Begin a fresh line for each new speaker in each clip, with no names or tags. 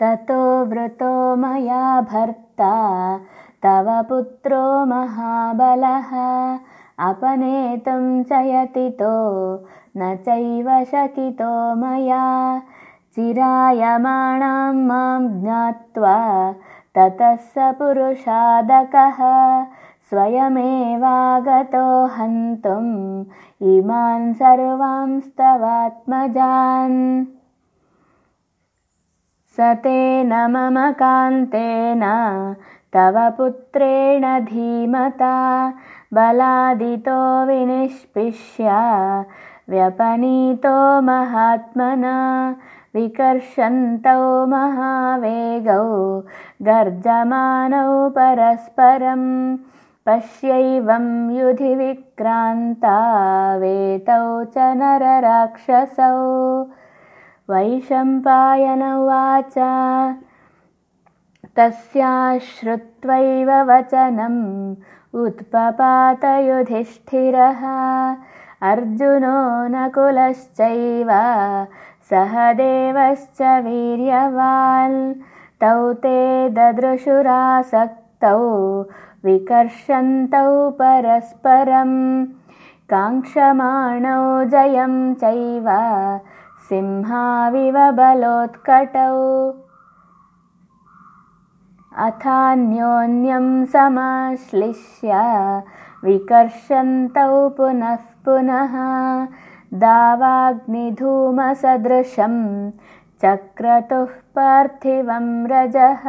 ततो वृतो मया भर्ता तव पुत्रो महाबलः अपनेतुं च यतितो न चैव शकितो मया। चिरायमाणां मां ज्ञात्वा ततः स पुरुषादकः स्वयमेवागतो हन्तुम् इमान् सर्वांस्तवात्मजान् तेन मम कान्तेन तव पुत्रेण धीमता बलादितो विनिष्पिष्य व्यपनीतो महात्मना विकर्षन्तौ महावेगौ गर्जमानौ परस्परम् पश्यैवं युधि विक्रान्ता वेतौ च नरराक्षसौ वैशम्पायन उवाच तस्या श्रुत्वैव वचनम् उत्पपातयुधिष्ठिरः। अर्जुनो नकुलश्चैव सहदेवश्च वीर्यवान्। तौ ते ददृशुरासक्तौ विकर्षन्तौ परस्परम्। काङ्क्षमाणौ जयं चैव सिंहाविव बलोत्कटौ। अथान्योन्यं समाश्लिष्य विकर्षन्तौ पुनः पुनः दावाग्निधूमसदृशं चक्रतुः पार्थिवं रजः।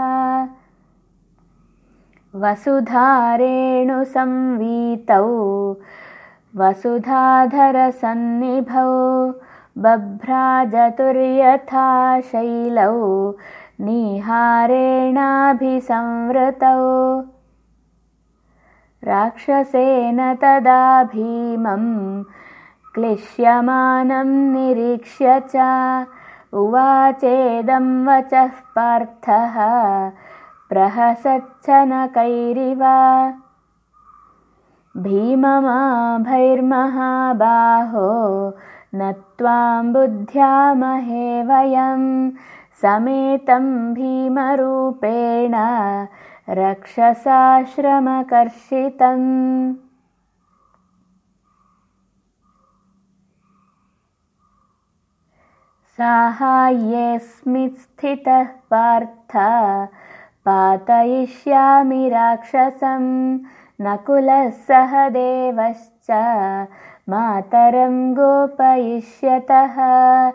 वसुधारेणुसंवीतौ वसुधाधरसन्निभौ बभ्राजतुर्यथा शैलौ निहारेणाभिसंवृतौ। राक्षसेन तदा भीमम् क्लिश्यमानं निरीक्ष्य च उवाचेदं वचः पार्थः प्रहसच्छनकैरिव। भैर्महाबाहो न त्वां बुद्ध्यामहे वयं समेतं भीमरूपेण रक्षसाश्रमकर्षितम्। स्थितः पार्थ पातयिष्यामि राक्षसं नकुलः सह देवश्च मातरं गोपयिष्यतः